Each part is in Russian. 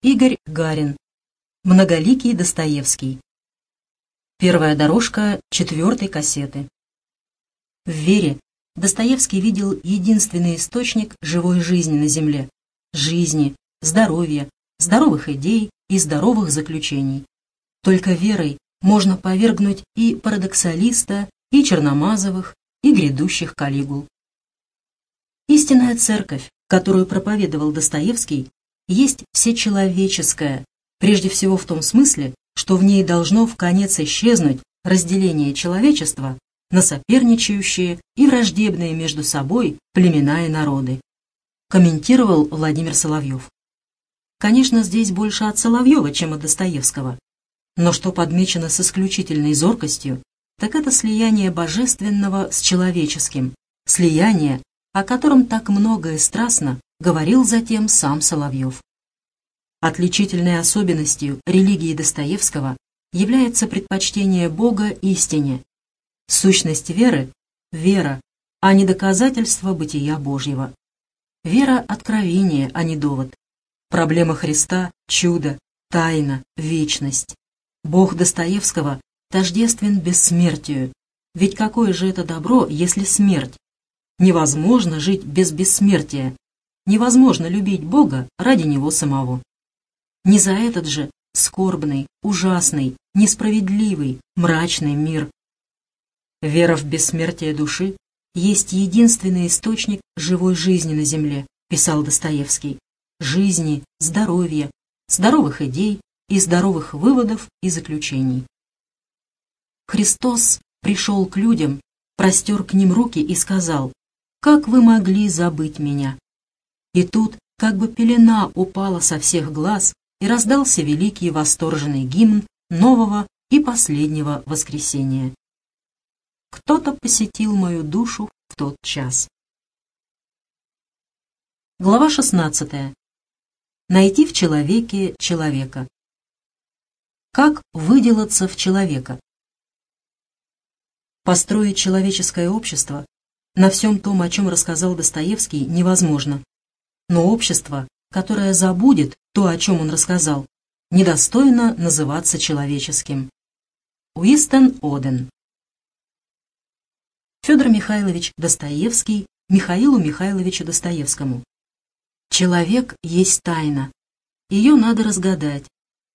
Игорь Гарин. Многоликий Достоевский. Первая дорожка четвертой кассеты. В «Вере» Достоевский видел единственный источник живой жизни на Земле. Жизни, здоровья, здоровых идей и здоровых заключений. Только верой можно повергнуть и парадоксалиста, и Черномазовых, и грядущих Калигул. Истинная церковь, которую проповедовал Достоевский, есть всечеловеческая, прежде всего в том смысле, что в ней должно в конец исчезнуть разделение человечества на соперничающие и враждебные между собой племена и народы. Комментировал Владимир Соловьев. Конечно, здесь больше от Соловьева, чем от Достоевского. Но что подмечено с исключительной зоркостью, так это слияние божественного с человеческим, слияние, о котором так много и страстно говорил затем сам Соловьев. Отличительной особенностью религии Достоевского является предпочтение Бога истине. Сущность веры – вера, а не доказательство бытия Божьего. Вера – откровение, а не довод. Проблема Христа – чудо, тайна, вечность. Бог Достоевского тождествен бессмертию. Ведь какое же это добро, если смерть? Невозможно жить без бессмертия. Невозможно любить Бога ради Него самого. Не за этот же скорбный, ужасный, несправедливый, мрачный мир. Вера в бессмертие души есть единственный источник живой жизни на земле, писал Достоевский. Жизни, здоровья, здоровых идей и здоровых выводов и заключений. Христос пришел к людям, простер к ним руки и сказал, «Как вы могли забыть меня?» И тут как бы пелена упала со всех глаз, и раздался великий восторженный гимн нового и последнего воскресения. Кто-то посетил мою душу в тот час. Глава 16. Найти в человеке человека. Как выделаться в человека? Построить человеческое общество на всем том, о чем рассказал Достоевский, невозможно. Но общество, которое забудет то, о чем он рассказал, недостойно называться человеческим. Уистон Оден Федор Михайлович Достоевский Михаилу Михайловичу Достоевскому. Человек есть тайна. Ее надо разгадать.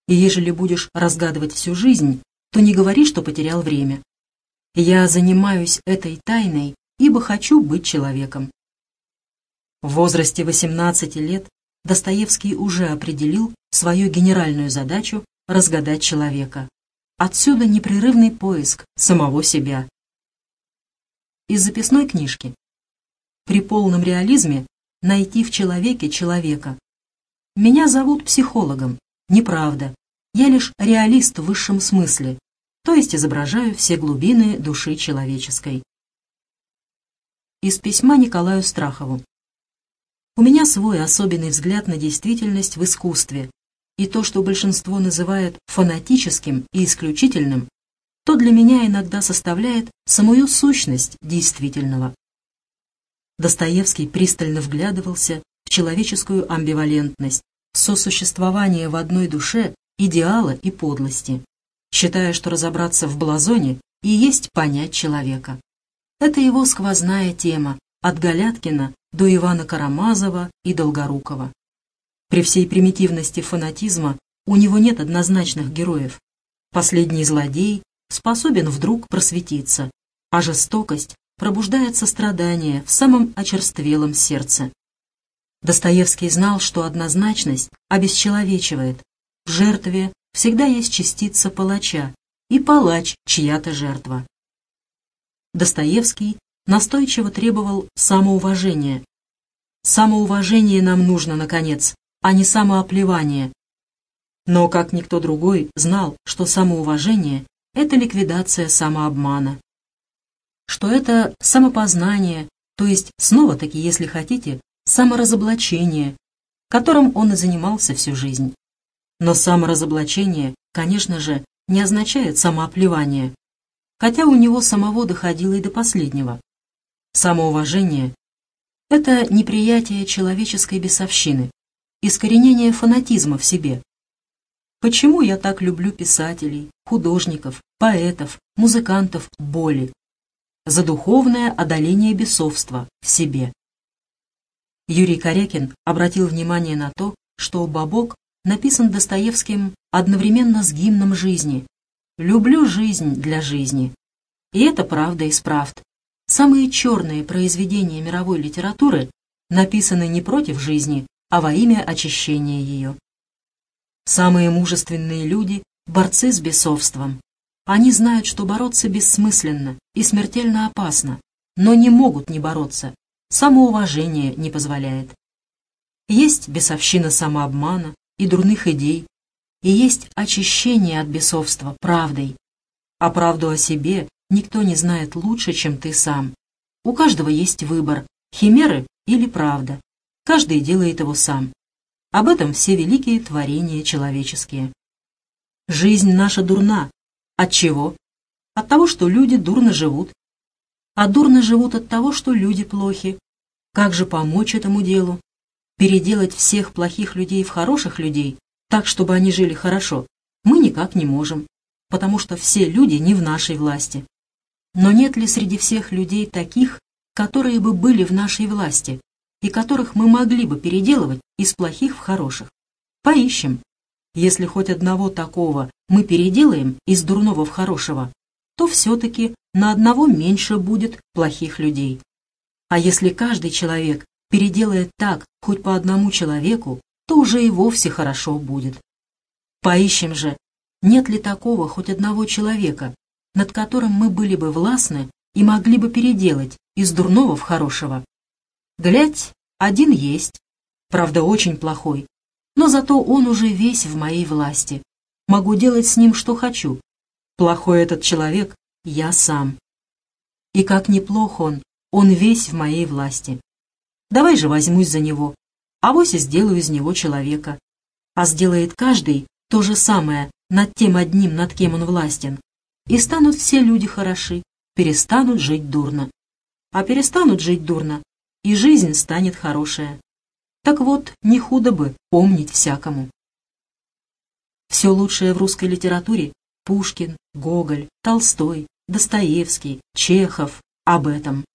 И ежели будешь разгадывать всю жизнь, то не говори, что потерял время. Я занимаюсь этой тайной, ибо хочу быть человеком. В возрасте 18 лет Достоевский уже определил свою генеральную задачу разгадать человека. Отсюда непрерывный поиск самого себя. Из записной книжки. При полном реализме найти в человеке человека. Меня зовут психологом. Неправда. Я лишь реалист в высшем смысле, то есть изображаю все глубины души человеческой. Из письма Николаю Страхову. У меня свой особенный взгляд на действительность в искусстве, и то, что большинство называет фанатическим и исключительным, то для меня иногда составляет самую сущность действительного. Достоевский пристально вглядывался в человеческую амбивалентность, сосуществование в одной душе идеала и подлости, считая, что разобраться в блазоне и есть понять человека. Это его сквозная тема, от Галяткина до Ивана Карамазова и Долгорукова. При всей примитивности фанатизма у него нет однозначных героев. Последний злодей способен вдруг просветиться, а жестокость пробуждает сострадание в самом очерствелом сердце. Достоевский знал, что однозначность обесчеловечивает. В жертве всегда есть частица палача, и палач чья-то жертва. Достоевский настойчиво требовал самоуважения. Самоуважение нам нужно, наконец, а не самооплевание. Но, как никто другой, знал, что самоуважение — это ликвидация самообмана. Что это самопознание, то есть, снова-таки, если хотите, саморазоблачение, которым он и занимался всю жизнь. Но саморазоблачение, конечно же, не означает самооплевание, хотя у него самого доходило и до последнего. Самоуважение — это неприятие человеческой бесовщины, искоренение фанатизма в себе. Почему я так люблю писателей, художников, поэтов, музыкантов боли? За духовное одоление бесовства в себе. Юрий Корякин обратил внимание на то, что «Бабок» написан Достоевским одновременно с гимном жизни. «Люблю жизнь для жизни». И это правда из правд. Самые черные произведения мировой литературы написаны не против жизни, а во имя очищения ее. Самые мужественные люди – борцы с бесовством. Они знают, что бороться бессмысленно и смертельно опасно, но не могут не бороться, самоуважение не позволяет. Есть бесовщина самообмана и дурных идей, и есть очищение от бесовства правдой. А правду о себе никто не знает лучше, чем ты сам. У каждого есть выбор – химеры или правда. Каждый делает его сам. Об этом все великие творения человеческие. Жизнь наша дурна. От чего? От того, что люди дурно живут. А дурно живут от того, что люди плохи. Как же помочь этому делу? Переделать всех плохих людей в хороших людей, так, чтобы они жили хорошо, мы никак не можем, потому что все люди не в нашей власти. Но нет ли среди всех людей таких, которые бы были в нашей власти, и которых мы могли бы переделывать из плохих в хороших. Поищем. Если хоть одного такого мы переделаем из дурного в хорошего, то все-таки на одного меньше будет плохих людей. А если каждый человек переделает так хоть по одному человеку, то уже и вовсе хорошо будет. Поищем же, нет ли такого хоть одного человека, над которым мы были бы властны и могли бы переделать из дурного в хорошего. Глядь, один есть, правда, очень плохой, но зато он уже весь в моей власти. Могу делать с ним, что хочу. Плохой этот человек — я сам. И как неплох он, он весь в моей власти. Давай же возьмусь за него, а вось и сделаю из него человека. А сделает каждый то же самое над тем одним, над кем он властен. И станут все люди хороши, перестанут жить дурно а перестанут жить дурно, и жизнь станет хорошая. Так вот, не худо бы помнить всякому. Все лучшее в русской литературе — Пушкин, Гоголь, Толстой, Достоевский, Чехов — об этом.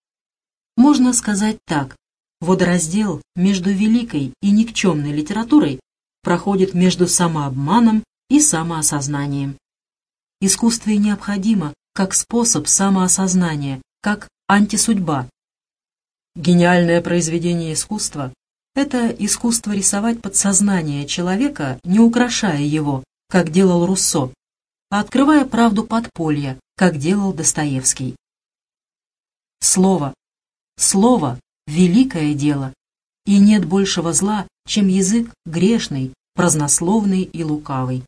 Можно сказать так, водораздел между великой и никчемной литературой проходит между самообманом и самоосознанием. Искусство и необходимо как способ самоосознания, как антисудьба. Гениальное произведение искусства — это искусство рисовать подсознание человека, не украшая его, как делал Руссо, а открывая правду подполья, как делал Достоевский. Слово. Слово — великое дело, и нет большего зла, чем язык грешный, празднословный и лукавый.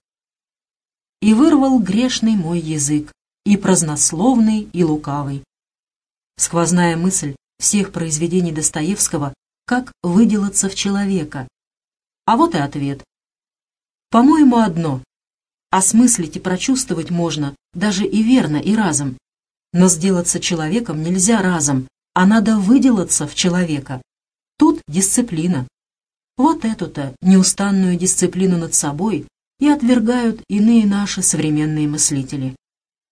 И вырвал грешный мой язык, и празднословный, и лукавый сквозная мысль всех произведений Достоевского «Как выделаться в человека». А вот и ответ. По-моему, одно. Осмыслить и прочувствовать можно даже и верно, и разом. Но сделаться человеком нельзя разом, а надо выделаться в человека. Тут дисциплина. Вот эту-то неустанную дисциплину над собой и отвергают иные наши современные мыслители.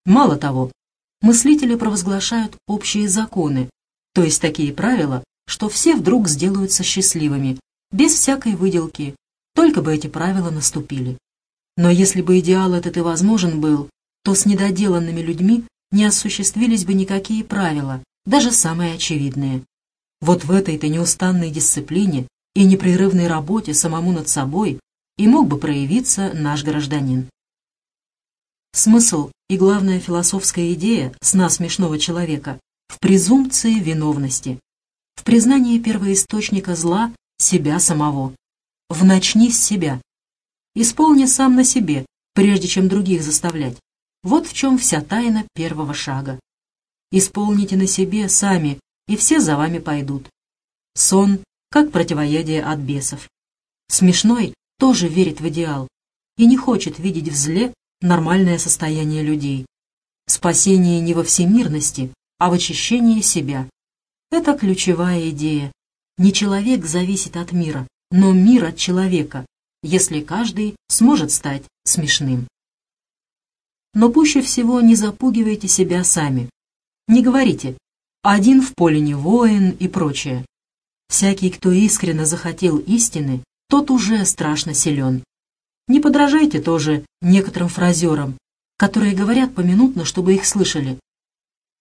Мало того, мыслители провозглашают общие законы, то есть такие правила, что все вдруг сделаются счастливыми, без всякой выделки, только бы эти правила наступили. Но если бы идеал этот и возможен был, то с недоделанными людьми не осуществились бы никакие правила, даже самые очевидные. Вот в этой-то неустанной дисциплине и непрерывной работе самому над собой и мог бы проявиться наш гражданин. Смысл и главная философская идея сна смешного человека в презумпции виновности, в признании первоисточника зла себя самого, в начни с себя, исполни сам на себе, прежде чем других заставлять. Вот в чем вся тайна первого шага. Исполните на себе сами, и все за вами пойдут. Сон как противоядие от бесов. Смешной тоже верит в идеал и не хочет видеть в зле нормальное состояние людей. Спасение не во всемирности, а в очищении себя. Это ключевая идея. Не человек зависит от мира, но мир от человека, если каждый сможет стать смешным. Но пуще всего не запугивайте себя сами. Не говорите «один в поле не воин» и прочее. Всякий, кто искренне захотел истины, тот уже страшно силен. Не подражайте тоже некоторым фразерам, которые говорят поминутно, чтобы их слышали.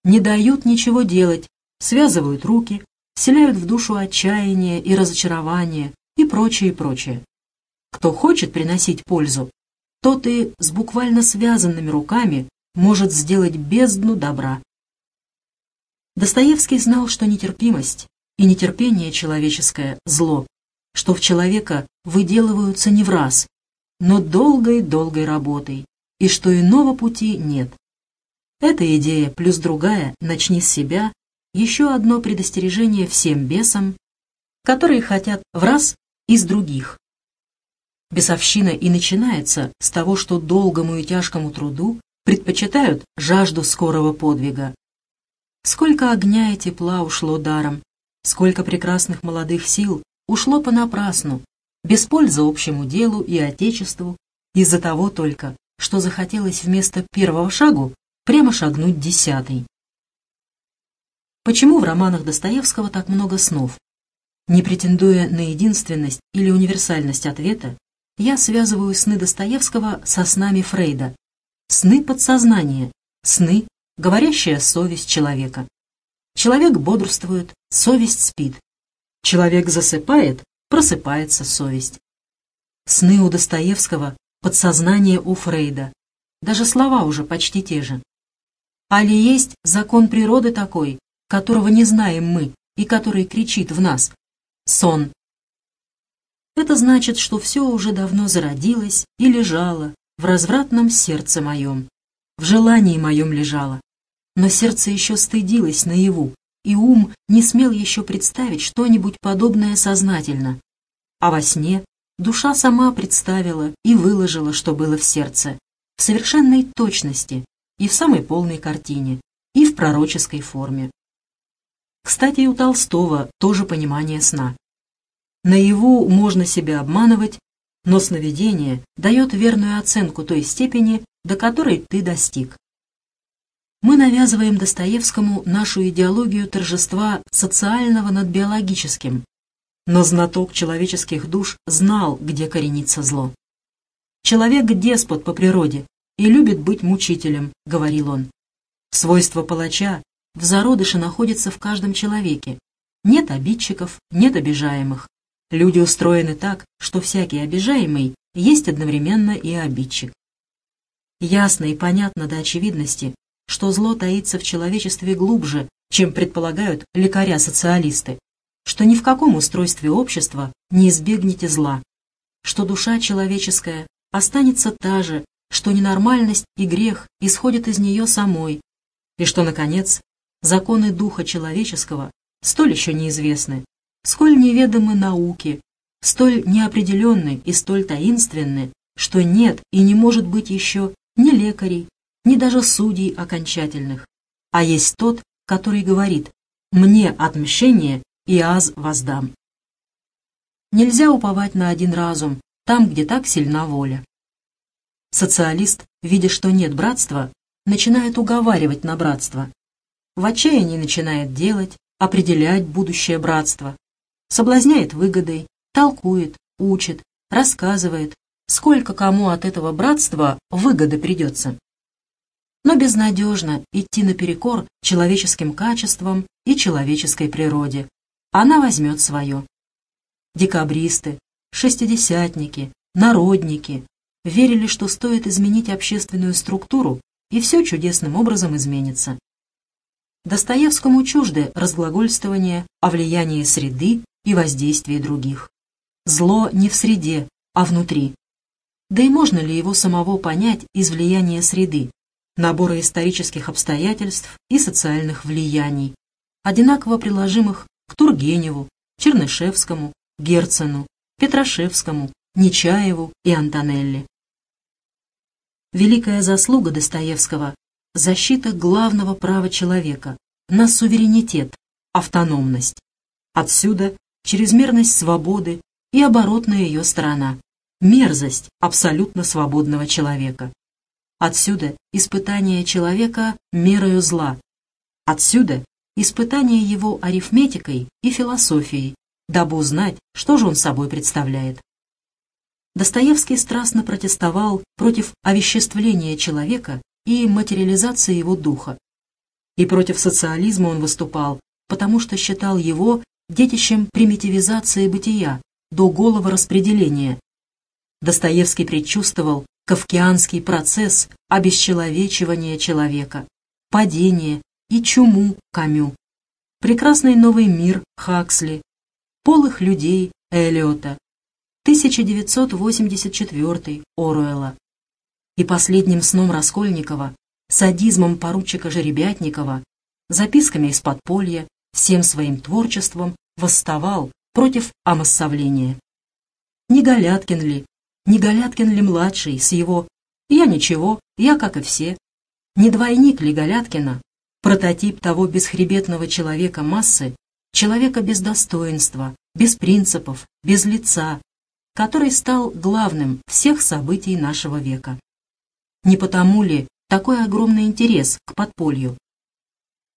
Не дают ничего делать, связывают руки, вселяют в душу отчаяние и разочарование и прочее, и прочее. Кто хочет приносить пользу, тот и с буквально связанными руками может сделать бездну добра. Достоевский знал, что нетерпимость и нетерпение человеческое – зло, что в человека выделываются не в раз, но долгой-долгой работой, и что иного пути нет. Эта идея плюс другая «начни с себя» еще одно предостережение всем бесам, которые хотят в раз из других. Бесовщина и начинается с того, что долгому и тяжкому труду предпочитают жажду скорого подвига. Сколько огня и тепла ушло даром, сколько прекрасных молодых сил ушло понапрасну, без пользы общему делу и Отечеству, из-за того только, что захотелось вместо первого шагу прямо шагнуть десятый. Почему в романах Достоевского так много снов? Не претендуя на единственность или универсальность ответа, я связываю сны Достоевского со снами Фрейда. Сны подсознания, сны, говорящая совесть человека. Человек бодрствует, совесть спит. Человек засыпает, просыпается совесть. Сны у Достоевского, подсознание у Фрейда. Даже слова уже почти те же. Али есть закон природы такой, которого не знаем мы и который кричит в нас? Сон. Это значит, что все уже давно зародилось и лежало в развратном сердце моем. В желании моем лежало. Но сердце еще стыдилось наяву, и ум не смел еще представить что-нибудь подобное сознательно. А во сне душа сама представила и выложила, что было в сердце, в совершенной точности и в самой полной картине, и в пророческой форме. Кстати, и у Толстого тоже понимание сна. Наяву можно себя обманывать, но сновидение дает верную оценку той степени, до которой ты достиг. Мы навязываем Достоевскому нашу идеологию торжества социального над биологическим, но знаток человеческих душ знал, где коренится зло. «Человек — деспот по природе и любит быть мучителем», — говорил он. Свойство палача в зародыше находится в каждом человеке. Нет обидчиков, нет обижаемых. Люди устроены так, что всякий обижаемый есть одновременно и обидчик. Ясно и понятно до очевидности, что зло таится в человечестве глубже, чем предполагают лекаря-социалисты, что ни в каком устройстве общества не избегнете зла, что душа человеческая останется та же, что ненормальность и грех исходят из нее самой, и что, наконец, законы духа человеческого столь еще неизвестны, сколь неведомы науке, столь неопределенны и столь таинственны, что нет и не может быть еще ни лекарей, ни даже судей окончательных, а есть тот, который говорит «мне отмщение и аз воздам». Нельзя уповать на один разум, там, где так сильна воля. Социалист, видя, что нет братства, начинает уговаривать на братство, в отчаянии начинает делать, определять будущее братство, соблазняет выгодой, толкует, учит, рассказывает, сколько кому от этого братства выгоды придется. Но безнадежно идти наперекор человеческим качествам и человеческой природе. Она возьмет свое. Декабристы, шестидесятники, народники верили, что стоит изменить общественную структуру, и все чудесным образом изменится. Достоевскому чужды разглагольствование о влиянии среды и воздействии других. Зло не в среде, а внутри. Да и можно ли его самого понять из влияния среды, набора исторических обстоятельств и социальных влияний, одинаково приложимых к Тургеневу, Чернышевскому, Герцену, Петрашевскому, Нечаеву и Антонелли. Великая заслуга Достоевского защита главного права человека на суверенитет, автономность. Отсюда чрезмерность свободы и оборотная ее сторона – мерзость абсолютно свободного человека. Отсюда испытание человека мерою зла. Отсюда испытание его арифметикой и философией, дабы узнать, что же он собой представляет. Достоевский страстно протестовал против овеществления человека и материализации его духа. И против социализма он выступал, потому что считал его детищем примитивизации бытия до голого распределения. Достоевский предчувствовал кавкианский процесс обесчеловечивания человека, падение и чуму Камю, прекрасный новый мир Хаксли, полых людей Эллиота, 1984 Оруэлла. И последним сном Раскольникова, садизмом поручика Жеребятникова, записками из подполья, всем своим творчеством восставал против омассовления. Не Галяткин ли, не Галяткин ли младший с его «я ничего, я как и все», не двойник ли Галяткина, прототип того бесхребетного человека массы, человека без достоинства, без принципов, без лица, который стал главным всех событий нашего века. Не потому ли такой огромный интерес к подполью?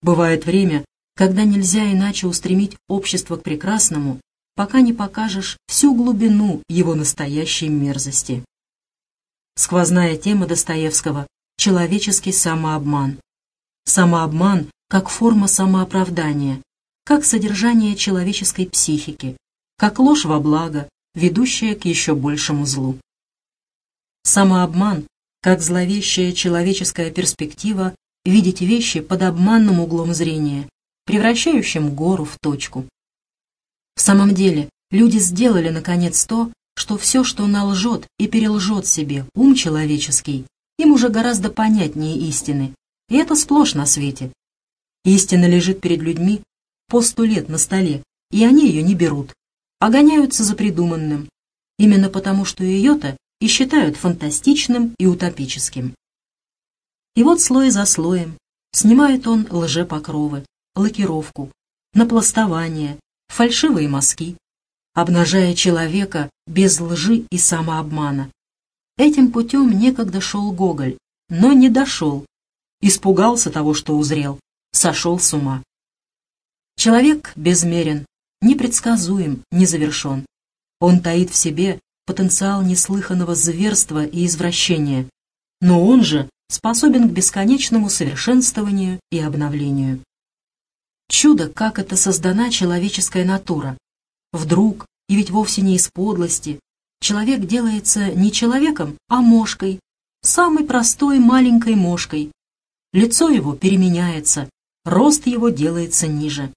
Бывает время, когда нельзя иначе устремить общество к прекрасному, пока не покажешь всю глубину его настоящей мерзости. Сквозная тема Достоевского – человеческий самообман. Самообман как форма самооправдания, как содержание человеческой психики, как ложь во благо, ведущая к еще большему злу. Самообман, как зловещая человеческая перспектива видеть вещи под обманным углом зрения, превращающим гору в точку. В самом деле, люди сделали, наконец, то, что все, что налжет и перелжет себе ум человеческий, им уже гораздо понятнее истины, и это сплошь на свете. Истина лежит перед людьми по сто лет на столе, и они ее не берут, а гоняются за придуманным, именно потому что ее-то и считают фантастичным и утопическим. И вот слой за слоем снимает он лжепокровы, лакировку, напластование, фальшивые мазки, обнажая человека без лжи и самообмана. Этим путем некогда шел Гоголь, но не дошел, испугался того, что узрел, сошел с ума. Человек безмерен, непредсказуем, не завершен. Он таит в себе потенциал неслыханного зверства и извращения, но он же способен к бесконечному совершенствованию и обновлению. Чудо, как это создана человеческая натура. Вдруг, и ведь вовсе не из подлости, человек делается не человеком, а мошкой, самой простой маленькой мошкой. Лицо его переменяется, рост его делается ниже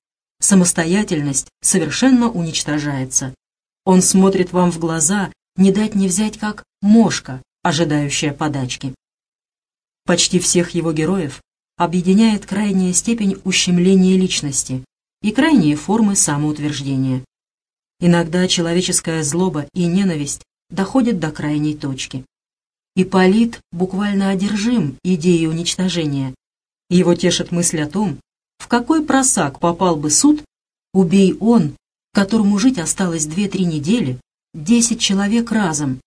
самостоятельность совершенно уничтожается. Он смотрит вам в глаза, не дать не взять, как мошка, ожидающая подачки. Почти всех его героев объединяет крайняя степень ущемления личности и крайние формы самоутверждения. Иногда человеческая злоба и ненависть доходят до крайней точки. Ипполит буквально одержим идеей уничтожения. Его тешит мысль о том, в какой просак попал бы суд, убей он, которому жить осталось две-три недели, десять человек разом.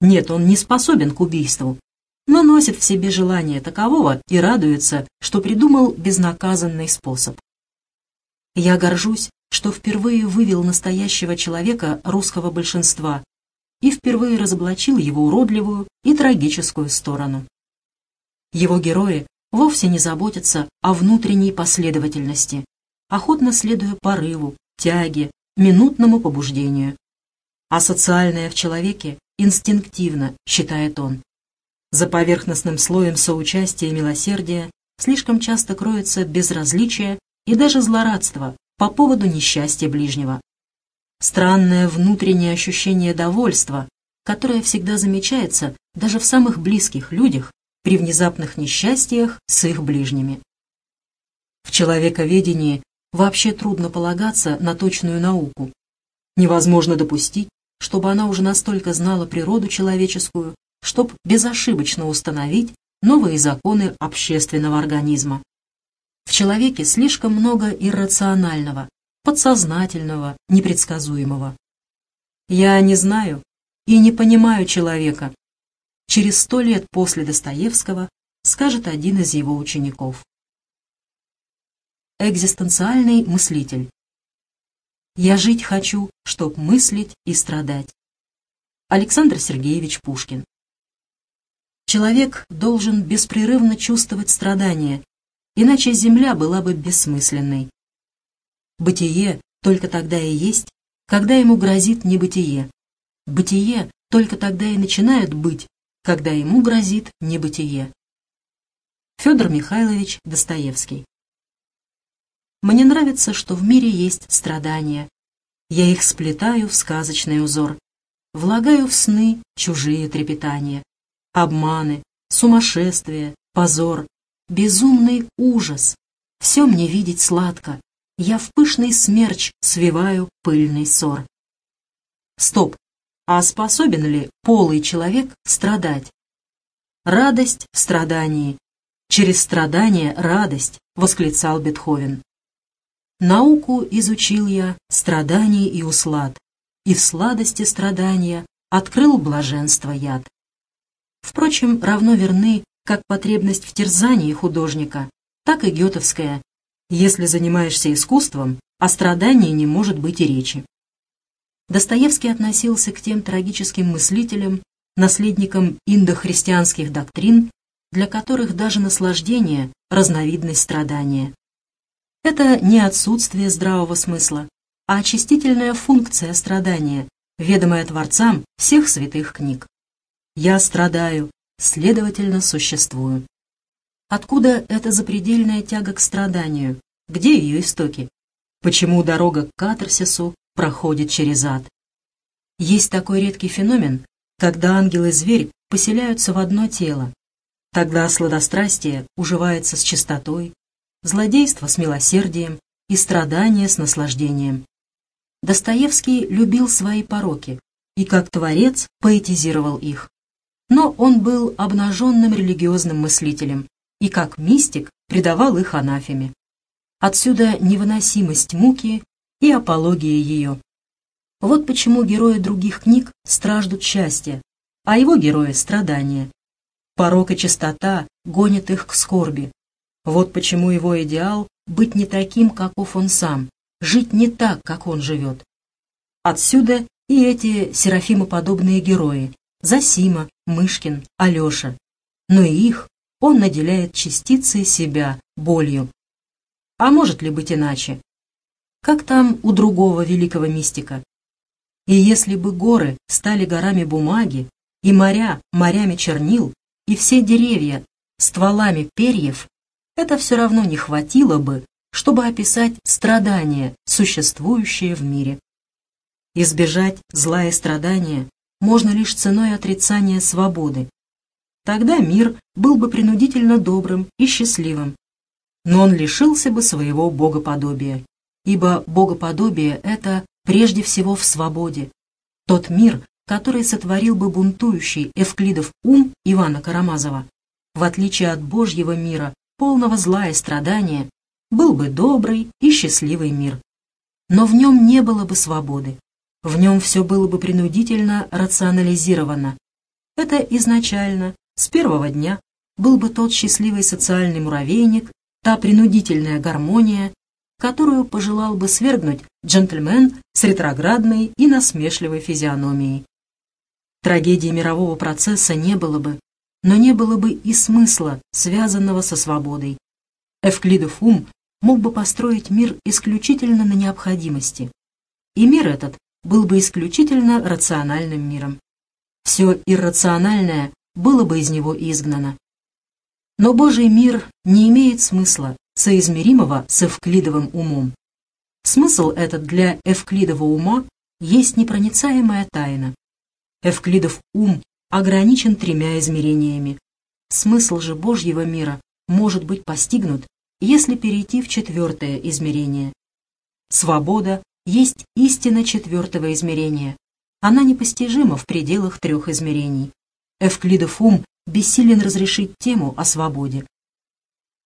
Нет, он не способен к убийству, но носит в себе желание такового и радуется, что придумал безнаказанный способ. Я горжусь, что впервые вывел настоящего человека русского большинства и впервые разоблачил его уродливую и трагическую сторону. Его герои вовсе не заботятся о внутренней последовательности, охотно следуя порыву, тяге, минутному побуждению. А социальное в человеке инстинктивно, считает он. За поверхностным слоем соучастия и милосердия слишком часто кроется безразличие и даже злорадство по поводу несчастья ближнего. Странное внутреннее ощущение довольства, которое всегда замечается даже в самых близких людях, при внезапных несчастьях с их ближними. В человековедении вообще трудно полагаться на точную науку. Невозможно допустить, чтобы она уже настолько знала природу человеческую, чтобы безошибочно установить новые законы общественного организма. В человеке слишком много иррационального, подсознательного, непредсказуемого. Я не знаю и не понимаю человека. Через сто лет после Достоевского скажет один из его учеников. Экзистенциальный мыслитель. Я жить хочу, чтоб мыслить и страдать. Александр Сергеевич Пушкин. Человек должен беспрерывно чувствовать страдания, иначе земля была бы бессмысленной. Бытие только тогда и есть, когда ему грозит небытие. Бытие только тогда и начинает быть, когда ему грозит небытие. Федор Михайлович Достоевский Мне нравится, что в мире есть страдания. Я их сплетаю в сказочный узор, влагаю в сны чужие трепетания, обманы, сумасшествие, позор, безумный ужас. Все мне видеть сладко, я в пышный смерч свиваю пыльный ссор. Стоп! А способен ли полый человек страдать? Радость в страдании. Через страдание радость, восклицал Бетховен. Науку изучил я страданий и услад, и в сладости страдания открыл блаженство яд. Впрочем, равно верны как потребность в терзании художника, так и гетовская если занимаешься искусством, о страдании не может быть и речи. Достоевский относился к тем трагическим мыслителям, наследникам индохристианских доктрин, для которых даже наслаждение – разновидность страдания. Это не отсутствие здравого смысла, а очистительная функция страдания, ведомая Творцам всех святых книг. «Я страдаю, следовательно, существую». Откуда эта запредельная тяга к страданию? Где ее истоки? Почему дорога к катарсису проходит через ад? Есть такой редкий феномен, когда ангел и зверь поселяются в одно тело. Тогда сладострастие уживается с чистотой, злодейство с милосердием и страдание с наслаждением. Достоевский любил свои пороки и как творец поэтизировал их. Но он был обнаженным религиозным мыслителем, и как мистик предавал их анафеме. Отсюда невыносимость муки и апология ее. Вот почему герои других книг страждут счастья, а его герои — страдания. Порок и чистота гонят их к скорби. Вот почему его идеал — быть не таким, каков он сам, жить не так, как он живет. Отсюда и эти серафимоподобные герои — Засима, Мышкин, Алеша. Но и их он наделяет частицей себя, болью. А может ли быть иначе? Как там у другого великого мистика? И если бы горы стали горами бумаги, и моря морями чернил, и все деревья стволами перьев, это все равно не хватило бы, чтобы описать страдания, существующие в мире. Избежать зла и страдания можно лишь ценой отрицания свободы, Тогда мир был бы принудительно добрым и счастливым, но он лишился бы своего богоподобия, ибо богоподобие — это прежде всего в свободе. Тот мир, который сотворил бы бунтующий Эвклидов ум Ивана Карамазова, в отличие от Божьего мира, полного зла и страдания, был бы добрый и счастливый мир. Но в нем не было бы свободы. В нем все было бы принудительно рационализировано. Это изначально с первого дня был бы тот счастливый социальный муравейник, та принудительная гармония, которую пожелал бы свергнуть джентльмен с ретроградной и насмешливой физиономией. Трагедии мирового процесса не было бы, но не было бы и смысла, связанного со свободой. Эвклидов ум мог бы построить мир исключительно на необходимости, и мир этот был бы исключительно рациональным миром. Все иррациональное было бы из него изгнано. Но Божий мир не имеет смысла, соизмеримого с Эвклидовым умом. Смысл этот для Эвклидова ума есть непроницаемая тайна. Эвклидов ум ограничен тремя измерениями. Смысл же Божьего мира может быть постигнут, если перейти в четвертое измерение. Свобода есть истина четвертого измерения. Она непостижима в пределах трех измерений. Эвклидов ум бессилен разрешить тему о свободе.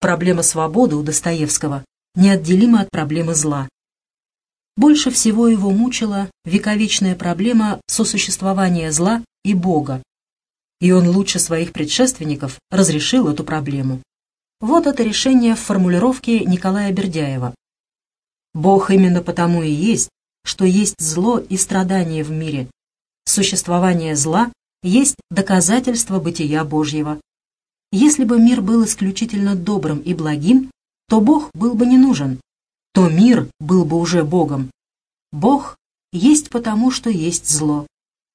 Проблема свободы у Достоевского неотделима от проблемы зла. больше всего его мучила вековечная проблема сосуществования зла и Бога, и он лучше своих предшественников разрешил эту проблему. Вот это решение в формулировке Николая Бердяева. «Бог именно потому и есть, что есть зло и страдание в мире. Существование зла есть доказательство бытия Божьего. Если бы мир был исключительно добрым и благим, то Бог был бы не нужен, то мир был бы уже Богом. Бог есть потому, что есть зло.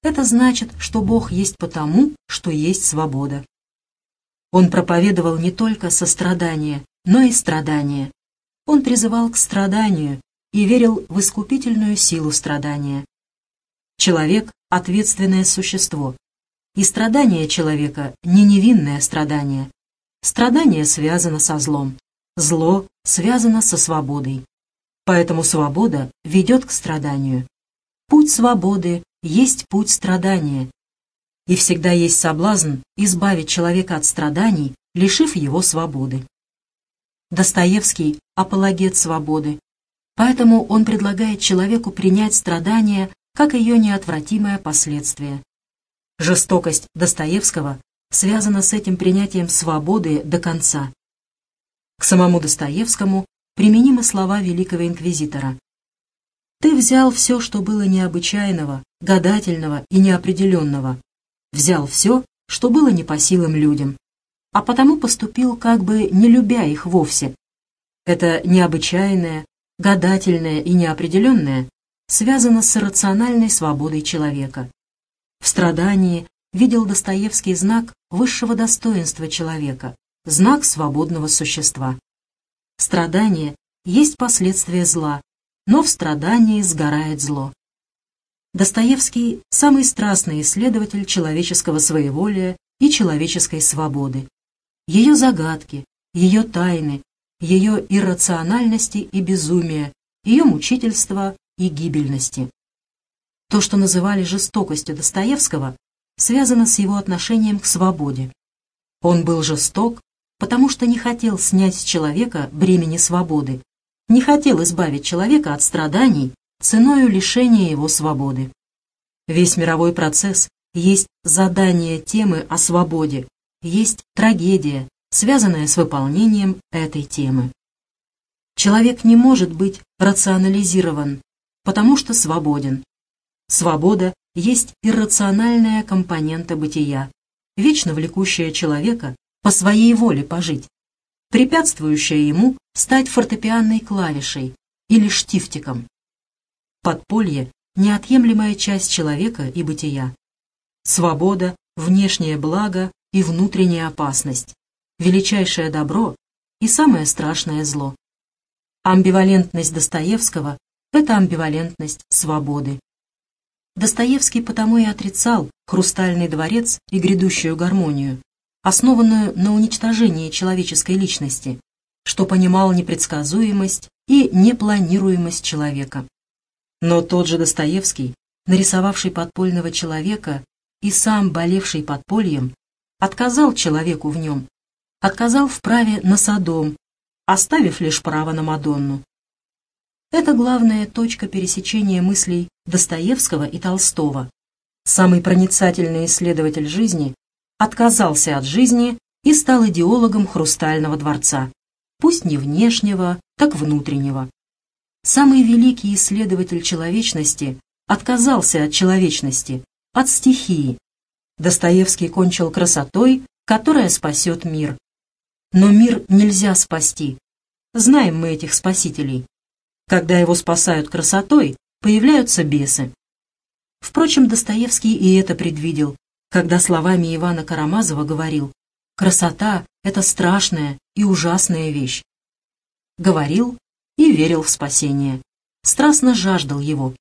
Это значит, что Бог есть потому, что есть свобода. Он проповедовал не только сострадание, но и страдание. Он призывал к страданию и верил в искупительную силу страдания. Человек — ответственное существо, и страдание человека — не невинное страдание. Страдание связано со злом, зло связано со свободой. Поэтому свобода ведет к страданию. Путь свободы есть путь страдания. И всегда есть соблазн избавить человека от страданий, лишив его свободы. Достоевский – апологет свободы, поэтому он предлагает человеку принять страдания как ее неотвратимое последствие. Жестокость Достоевского связана с этим принятием свободы до конца. К самому Достоевскому применимы слова великого инквизитора. Ты взял все, что было необычайного, гадательного и неопределенного. Взял все, что было не по силам людям, а потому поступил, как бы не любя их вовсе. Это необычайное, гадательное и неопределенное связано с рациональной свободой человека. В страдании видел Достоевский знак высшего достоинства человека, знак свободного существа. Страдание есть последствие зла, но в страдании сгорает зло. Достоевский – самый страстный исследователь человеческого своеволия и человеческой свободы. Ее загадки, ее тайны, ее иррациональности и безумия, ее мучительства и гибельности. То, что называли жестокостью Достоевского, связано с его отношением к свободе. Он был жесток, потому что не хотел снять с человека бремени свободы, не хотел избавить человека от страданий ценою лишения его свободы. Весь мировой процесс есть задание темы о свободе, есть трагедия, связанная с выполнением этой темы. Человек не может быть рационализирован, потому что свободен. Свобода есть иррациональная компонента бытия, вечно влекущая человека по своей воле пожить, препятствующая ему стать фортепианной клавишей или штифтиком. Подполье – неотъемлемая часть человека и бытия. Свобода, внешнее благо и внутренняя опасность, величайшее добро и самое страшное зло. Амбивалентность Достоевского – это амбивалентность свободы. Достоевский потому и отрицал «Хрустальный дворец» и грядущую гармонию, основанную на уничтожении человеческой личности, что понимал непредсказуемость и непланируемость человека. Но тот же Достоевский, нарисовавший подпольного человека и сам болевший подпольем, отказал человеку в нем, отказал в праве на Содом, оставив лишь право на Мадонну. Это главная точка пересечения мыслей Достоевского и Толстого. Самый проницательный исследователь жизни отказался от жизни и стал идеологом Хрустального дворца пусть не внешнего, так внутреннего. Самый великий исследователь человечности отказался от человечности, от стихии. Достоевский кончил красотой, которая спасет мир. Но мир нельзя спасти. Знаем мы этих спасителей. Когда его спасают красотой, появляются бесы. Впрочем, Достоевский и это предвидел, когда словами Ивана Карамазова говорил «Красота — это страшная, и ужасная вещь. Говорил и верил в спасение. Страстно жаждал его.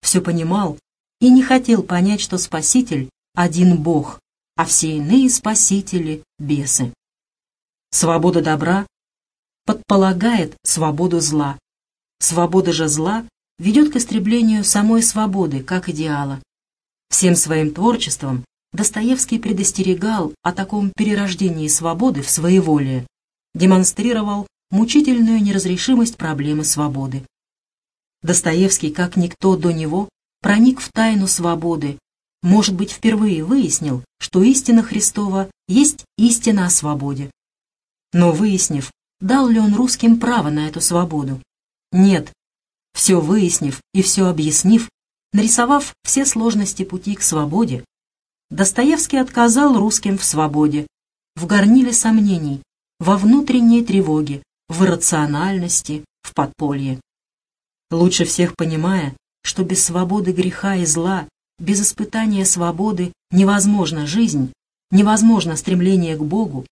Все понимал и не хотел понять, что Спаситель — один Бог, а все иные спасители — бесы. Свобода добра подполагает свободу зла. Свобода же зла ведет к истреблению самой свободы, как идеала. Всем своим творчеством Достоевский предостерегал о таком перерождении свободы в своеволие, демонстрировал мучительную неразрешимость проблемы свободы. Достоевский, как никто до него, проник в тайну свободы, может быть, впервые выяснил, что истина Христова есть истина о свободе. Но выяснив, дал ли он русским право на эту свободу? Нет. Все выяснив и все объяснив, нарисовав все сложности пути к свободе, Достоевский отказал русским в свободе, в горниле сомнений, во внутренней тревоге, в иррациональности, в подполье. Лучше всех понимая, что без свободы греха и зла, без испытания свободы невозможна жизнь, невозможно стремление к Богу,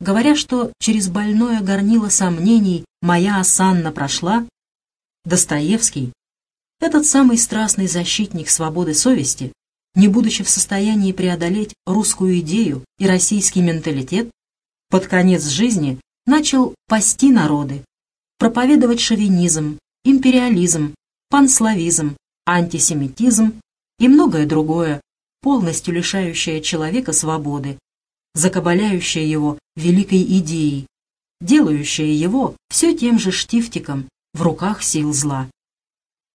говоря, что через больное горнило сомнений моя осанна прошла, Достоевский, этот самый страстный защитник свободы совести, не будучи в состоянии преодолеть русскую идею и российский менталитет, под конец жизни начал пасти народы, проповедовать шовинизм, империализм, панславизм, антисемитизм и многое другое, полностью лишающее человека свободы, закабаляющее его великой идеей, делающее его все тем же штифтиком в руках сил зла.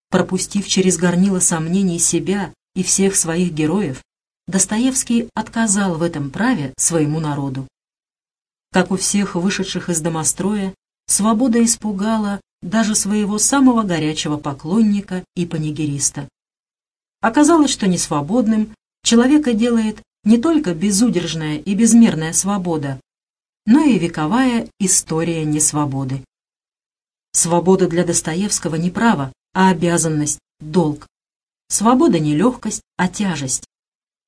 Пропустив через горнило сомнений себя и всех своих героев, Достоевский отказал в этом праве своему народу. Как у всех вышедших из домостроя, свобода испугала даже своего самого горячего поклонника и панигериста. Оказалось, что несвободным человека делает не только безудержная и безмерная свобода, но и вековая история несвободы. Свобода для Достоевского не право, а обязанность, долг. Свобода не легкость, а тяжесть.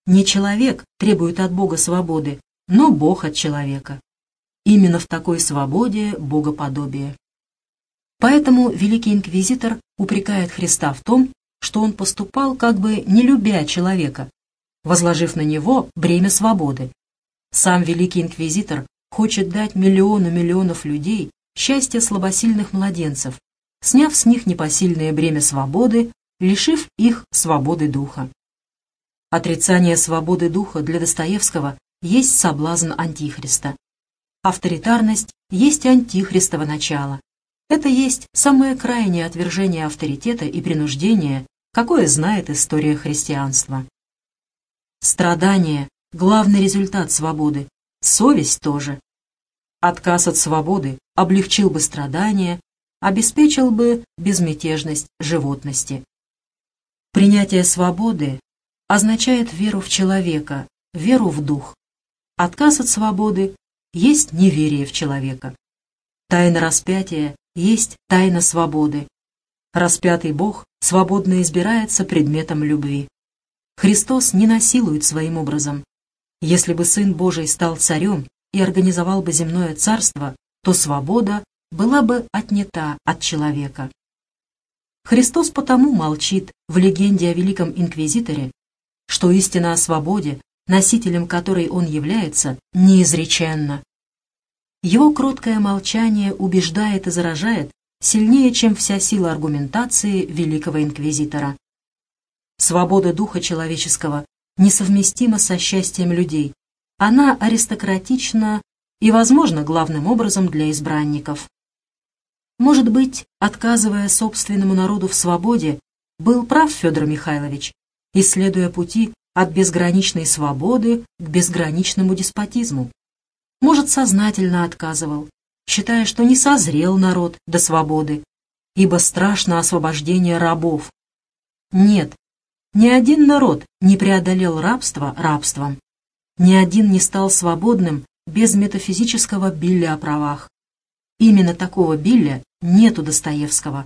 Не человек требует от Бога свободы, но Бог от человека. Именно в такой свободе богоподобие. Поэтому Великий Инквизитор упрекает Христа в том, что он поступал как бы не любя человека, возложив на него бремя свободы. Сам Великий Инквизитор хочет дать миллиону миллионов людей счастье слабосильных младенцев, сняв с них непосильное бремя свободы, лишив их свободы духа. Отрицание свободы духа для Достоевского есть соблазн Антихриста. Авторитарность есть антихристово начало. Это есть самое крайнее отвержение авторитета и принуждения, какое знает история христианства. Страдание – главный результат свободы, совесть тоже. Отказ от свободы облегчил бы страдания, обеспечил бы безмятежность животности. Принятие свободы означает веру в человека, веру в дух. Отказ от свободы есть неверие в человека. Тайна распятия есть тайна свободы. Распятый Бог свободно избирается предметом любви. Христос не насилует своим образом. Если бы Сын Божий стал царем и организовал бы земное царство, то свобода была бы отнята от человека. Христос потому молчит в легенде о Великом Инквизиторе, что истина о свободе, носителем которой он является, неизреченна. Его кроткое молчание убеждает и заражает сильнее, чем вся сила аргументации великого инквизитора. Свобода духа человеческого несовместима со счастьем людей. Она аристократична и, возможно, главным образом для избранников. Может быть, отказывая собственному народу в свободе, был прав Федор Михайлович, исследуя пути от безграничной свободы к безграничному деспотизму может, сознательно отказывал, считая, что не созрел народ до свободы, ибо страшно освобождение рабов. Нет, ни один народ не преодолел рабство рабством, ни один не стал свободным без метафизического билля о правах. Именно такого билля нет у Достоевского.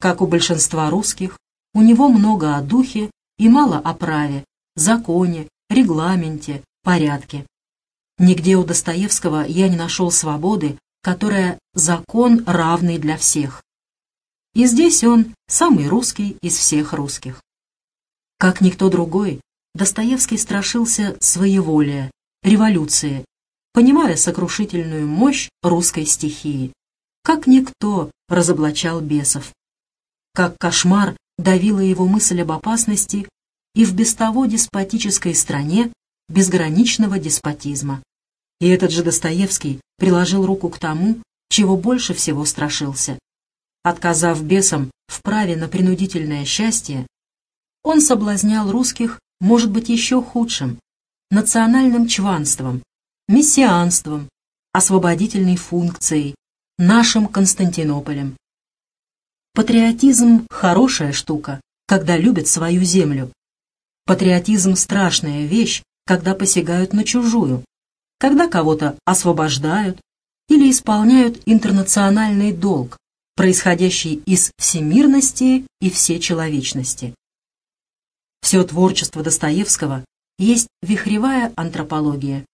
Как у большинства русских, у него много о духе и мало о праве, законе, регламенте, порядке. Нигде у Достоевского я не нашел свободы, которая закон равный для всех. И здесь он самый русский из всех русских. Как никто другой, Достоевский страшился своеволия, революции, понимая сокрушительную мощь русской стихии. Как никто разоблачал бесов. Как кошмар давила его мысль об опасности и в без того деспотической стране безграничного деспотизма. И этот же Достоевский приложил руку к тому, чего больше всего страшился. Отказав бесам в праве на принудительное счастье, он соблазнял русских, может быть, еще худшим, национальным чванством, мессианством, освободительной функцией, нашим Константинополем. Патриотизм – хорошая штука, когда любят свою землю. Патриотизм – страшная вещь, когда посягают на чужую, когда кого-то освобождают или исполняют интернациональный долг, происходящий из всемирности и всечеловечности. Все творчество Достоевского есть вихревая антропология.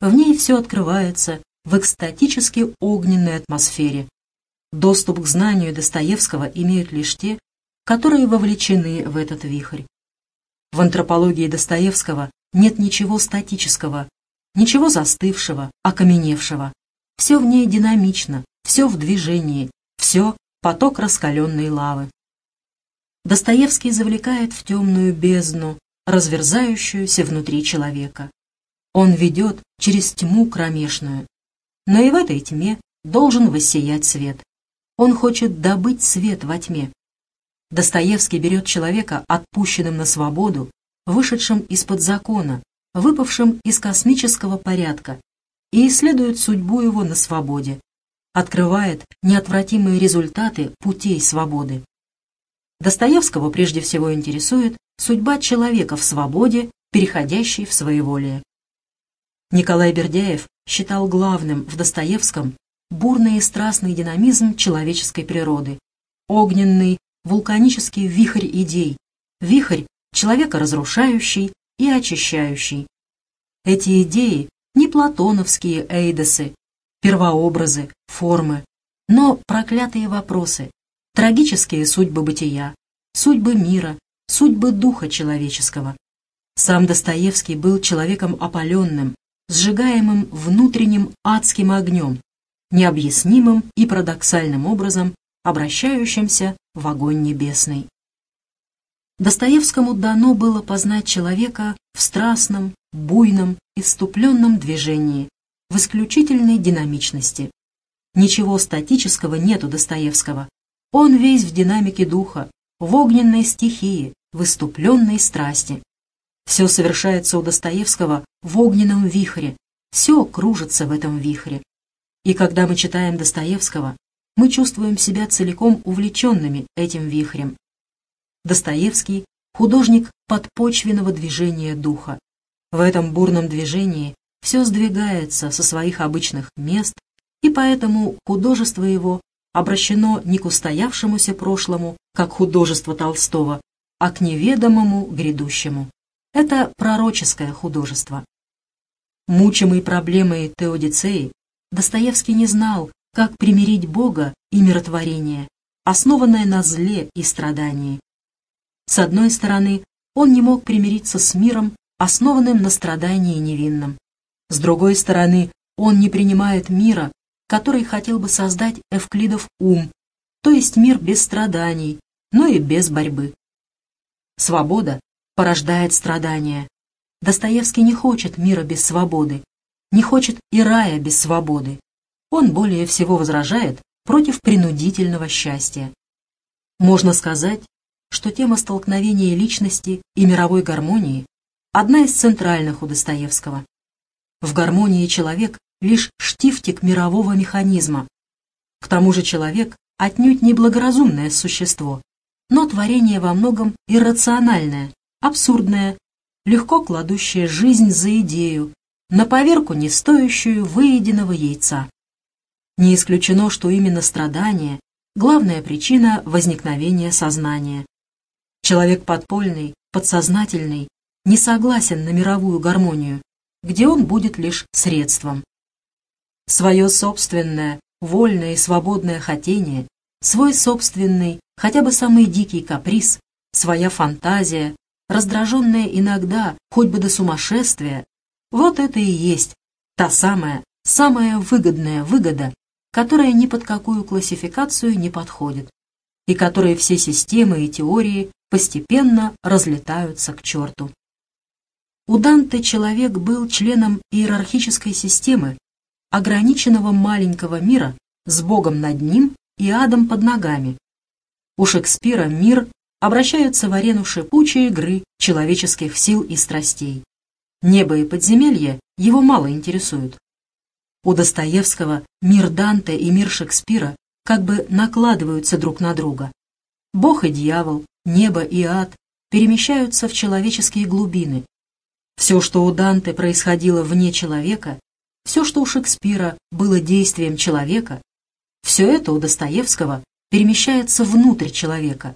В ней все открывается в экстатически огненной атмосфере. Доступ к знанию Достоевского имеют лишь те, которые вовлечены в этот вихрь. В антропологии Достоевского нет ничего статического, ничего застывшего, окаменевшего. Все в ней динамично, все в движении, все поток раскаленной лавы. Достоевский завлекает в темную бездну, разверзающуюся внутри человека. Он ведет через тьму кромешную. Но и в этой тьме должен воссиять свет. Он хочет добыть свет во тьме. Достоевский берет человека, отпущенным на свободу, вышедшим из-под закона, выпавшим из космического порядка, и исследует судьбу его на свободе, открывает неотвратимые результаты путей свободы. Достоевского прежде всего интересует судьба человека в свободе, переходящей в своеволие. Николай Бердяев считал главным в Достоевском бурный и страстный динамизм человеческой природы, огненный, вулканический вихрь идей, вихрь, человека разрушающий и очищающий. Эти идеи не платоновские эйдосы, первообразы, формы, но проклятые вопросы, трагические судьбы бытия, судьбы мира, судьбы духа человеческого. Сам Достоевский был человеком опаленным, сжигаемым внутренним адским огнем, необъяснимым и парадоксальным образом обращающимся в огонь небесный. Достоевскому дано было познать человека в страстном, буйном и вступленном движении, в исключительной динамичности. Ничего статического нет у Достоевского. Он весь в динамике духа, в огненной стихии, в иступленной страсти. Все совершается у Достоевского в огненном вихре, все кружится в этом вихре. И когда мы читаем Достоевского, мы чувствуем себя целиком увлеченными этим вихрем. Достоевский – художник подпочвенного движения духа. В этом бурном движении все сдвигается со своих обычных мест, и поэтому художество его обращено не к устоявшемуся прошлому, как художество Толстого, а к неведомому грядущему. Это пророческое художество. Мучимый проблемой Теодицеи, Достоевский не знал, как примирить Бога и миротворение, основанное на зле и страдании. С одной стороны, он не мог примириться с миром, основанным на страдании невинном. С другой стороны, он не принимает мира, который хотел бы создать Эвклидов ум, то есть мир без страданий, но и без борьбы. Свобода порождает страдания. Достоевский не хочет мира без свободы, не хочет и рая без свободы он более всего возражает против принудительного счастья. Можно сказать, что тема столкновения личности и мировой гармонии – одна из центральных у Достоевского. В гармонии человек – лишь штифтик мирового механизма. К тому же человек отнюдь не благоразумное существо, но творение во многом иррациональное, абсурдное, легко кладущее жизнь за идею, на поверку не стоящую выеденного яйца. Не исключено, что именно страдание – главная причина возникновения сознания. Человек подпольный, подсознательный, не согласен на мировую гармонию, где он будет лишь средством. Свое собственное, вольное и свободное хотение, свой собственный, хотя бы самый дикий каприз, своя фантазия, раздраженная иногда, хоть бы до сумасшествия, вот это и есть та самая, самая выгодная выгода, которая ни под какую классификацию не подходит, и которой все системы и теории постепенно разлетаются к черту. У Данте человек был членом иерархической системы, ограниченного маленького мира с Богом над ним и адом под ногами. У Шекспира мир обращаются в арену шипучей игры человеческих сил и страстей. Небо и подземелье его мало интересуют. У Достоевского мир Данте и мир Шекспира как бы накладываются друг на друга. Бог и дьявол, небо и ад перемещаются в человеческие глубины. Все, что у Данте происходило вне человека, все, что у Шекспира было действием человека, все это у Достоевского перемещается внутрь человека.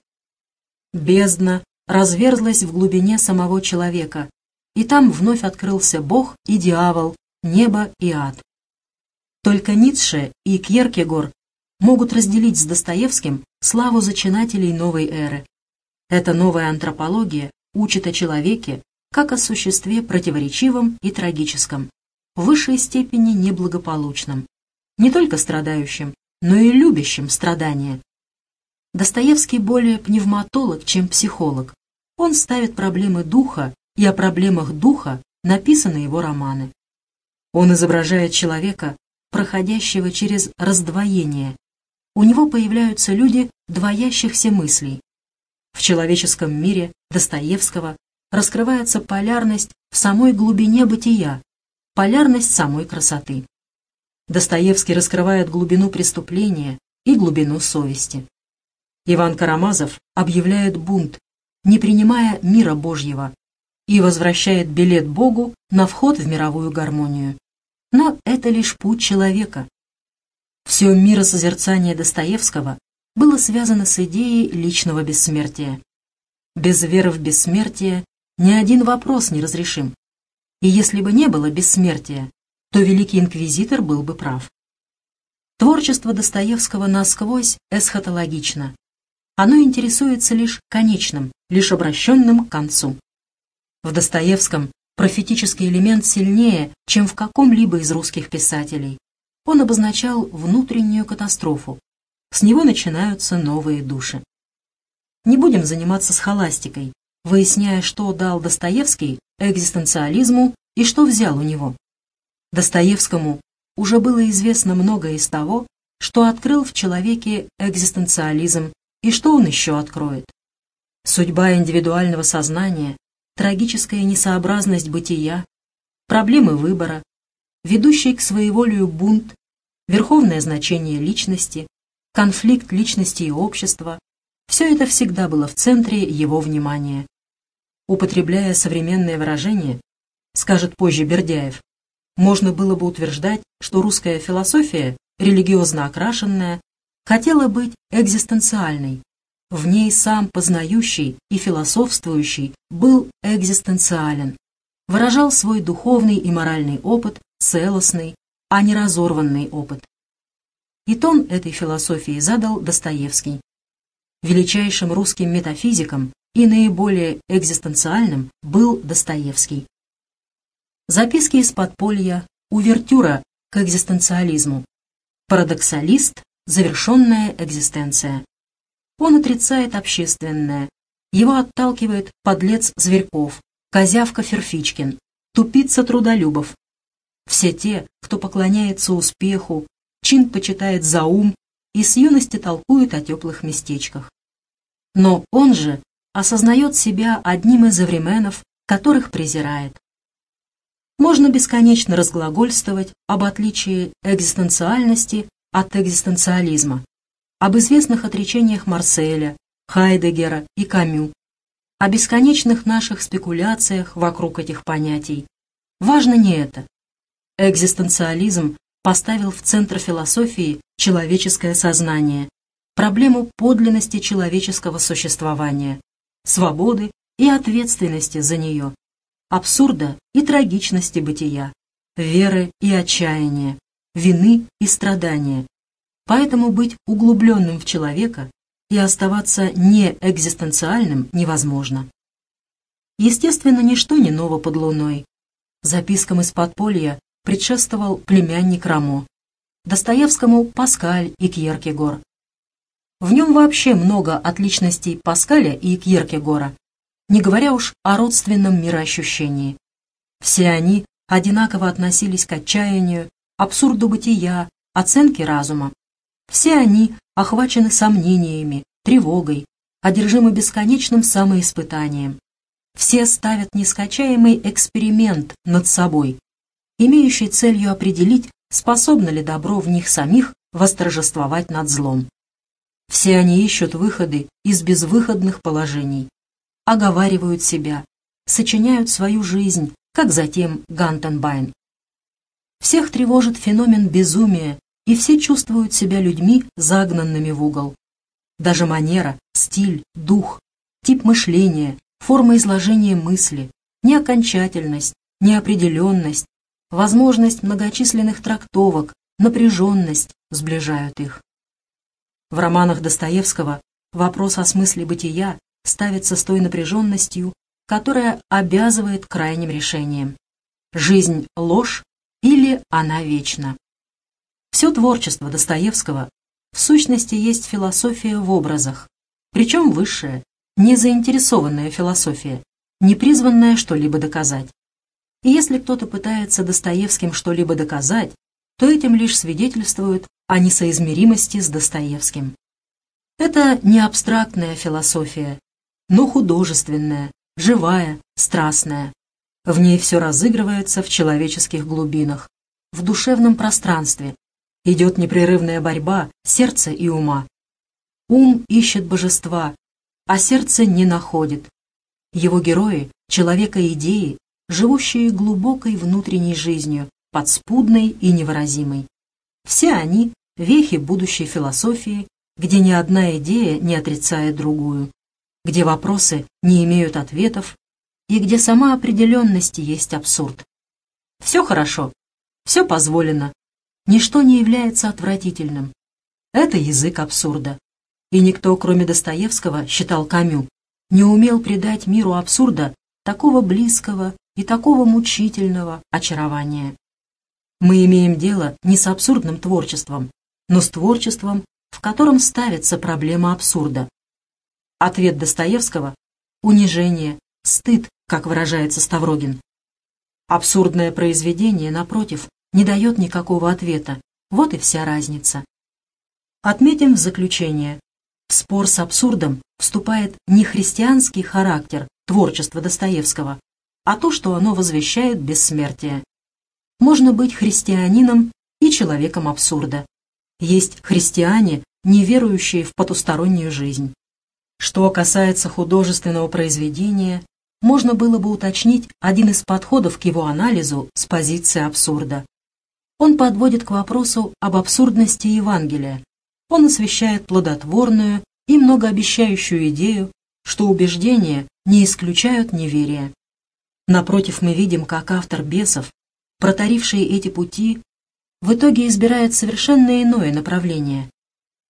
Бездна разверзлась в глубине самого человека, и там вновь открылся Бог и дьявол, небо и ад. Только Ницше и Кьеркегор могут разделить с Достоевским славу зачинателей новой эры. Эта новая антропология учит о человеке как о существе противоречивом и трагическом, в высшей степени неблагополучном, не только страдающим, но и любящим страдания. Достоевский более пневматолог, чем психолог. Он ставит проблемы духа, и о проблемах духа написаны его романы. Он изображает человека проходящего через раздвоение. У него появляются люди двоящихся мыслей. В человеческом мире Достоевского раскрывается полярность в самой глубине бытия, полярность самой красоты. Достоевский раскрывает глубину преступления и глубину совести. Иван Карамазов объявляет бунт, не принимая мира Божьего, и возвращает билет Богу на вход в мировую гармонию но это лишь путь человека. Все миросозерцание Достоевского было связано с идеей личного бессмертия. Без веры в бессмертие ни один вопрос не разрешим. И если бы не было бессмертия, то Великий Инквизитор был бы прав. Творчество Достоевского насквозь эсхатологично. Оно интересуется лишь конечным, лишь обращенным к концу. В Достоевском Профетический элемент сильнее, чем в каком-либо из русских писателей. Он обозначал внутреннюю катастрофу. С него начинаются новые души. Не будем заниматься схоластикой, выясняя, что дал Достоевский экзистенциализму и что взял у него. Достоевскому уже было известно многое из того, что открыл в человеке экзистенциализм и что он еще откроет. Судьба индивидуального сознания трагическая несообразность бытия, проблемы выбора, ведущий к своеволию бунт, верховное значение личности, конфликт личности и общества – все это всегда было в центре его внимания. Употребляя современное выражение, скажет позже Бердяев, можно было бы утверждать, что русская философия, религиозно окрашенная, хотела быть экзистенциальной, в ней сам познающий и философствующий был экзистенциален, выражал свой духовный и моральный опыт, целостный, а не разорванный опыт. И тон этой философии задал Достоевский. Величайшим русским метафизиком и наиболее экзистенциальным был Достоевский. Записки из подполья, увертюра к экзистенциализму, парадоксалист, завершенная экзистенция. Он отрицает общественное. Его отталкивает подлец Зверьков, козявка Ферфичкин, тупица Трудолюбов. Все те, кто поклоняется успеху, чин почитает за ум и с юности толкует о теплых местечках. Но он же осознает себя одним из эвременов, которых презирает. Можно бесконечно разглагольствовать об отличии экзистенциальности от экзистенциализма, об известных отречениях Марселя, Хайдегера и Камю, о бесконечных наших спекуляциях вокруг этих понятий. Важно не это. Экзистенциализм поставил в центр философии человеческое сознание, проблему подлинности человеческого существования, свободы и ответственности за нее, абсурда и трагичности бытия, веры и отчаяния, вины и страдания, Поэтому быть углубленным в человека и оставаться не экзистенциальным невозможно. Естественно, ничто не ново под луной. Запискам из подполья предшествовал племянник Рамо, Достоевскому Паскаль и Кьеркегор. В нем вообще много отличностей Паскаля и Кьеркегора, не говоря уж о родственном мироощущении. Все они одинаково относились к отчаянию, абсурду бытия, оценке разума, Все они охвачены сомнениями, тревогой, одержимы бесконечным самоиспытанием. Все ставят нескачаемый эксперимент над собой, имеющий целью определить, способно ли добро в них самих восторжествовать над злом. Все они ищут выходы из безвыходных положений, оговаривают себя, сочиняют свою жизнь, как затем Гантенбайн. Всех тревожит феномен безумия, и все чувствуют себя людьми, загнанными в угол. Даже манера, стиль, дух, тип мышления, форма изложения мысли, неокончательность, неопределенность, возможность многочисленных трактовок, напряженность сближают их. В романах Достоевского вопрос о смысле бытия ставится с той напряженностью, которая обязывает крайним решением. Жизнь — ложь или она вечна? Все творчество Достоевского в сущности есть философия в образах, причем высшая, незаинтересованная философия, не призванная что-либо доказать. И если кто-то пытается Достоевским что-либо доказать, то этим лишь свидетельствует о несоизмеримости с Достоевским. Это не абстрактная философия, но художественная, живая, страстная. В ней все разыгрывается в человеческих глубинах, в душевном пространстве. Идет непрерывная борьба сердца и ума. Ум ищет божества, а сердце не находит. Его герои — человека-идеи, живущие глубокой внутренней жизнью, подспудной и невыразимой. Все они — вехи будущей философии, где ни одна идея не отрицает другую, где вопросы не имеют ответов и где сама определенность есть абсурд. Все хорошо, все позволено, ничто не является отвратительным. Это язык абсурда. И никто, кроме Достоевского, считал Камю, не умел придать миру абсурда такого близкого и такого мучительного очарования. Мы имеем дело не с абсурдным творчеством, но с творчеством, в котором ставится проблема абсурда. Ответ Достоевского – унижение, стыд, как выражается Ставрогин. Абсурдное произведение, напротив, не дает никакого ответа. Вот и вся разница. Отметим в заключение. В спор с абсурдом вступает не христианский характер творчества Достоевского, а то, что оно возвещает бессмертие. Можно быть христианином и человеком абсурда. Есть христиане, не верующие в потустороннюю жизнь. Что касается художественного произведения, можно было бы уточнить один из подходов к его анализу с позиции абсурда. Он подводит к вопросу об абсурдности Евангелия. Он освещает плодотворную и многообещающую идею, что убеждения не исключают неверия. Напротив, мы видим, как автор «Бесов», протаривший эти пути, в итоге избирает совершенно иное направление.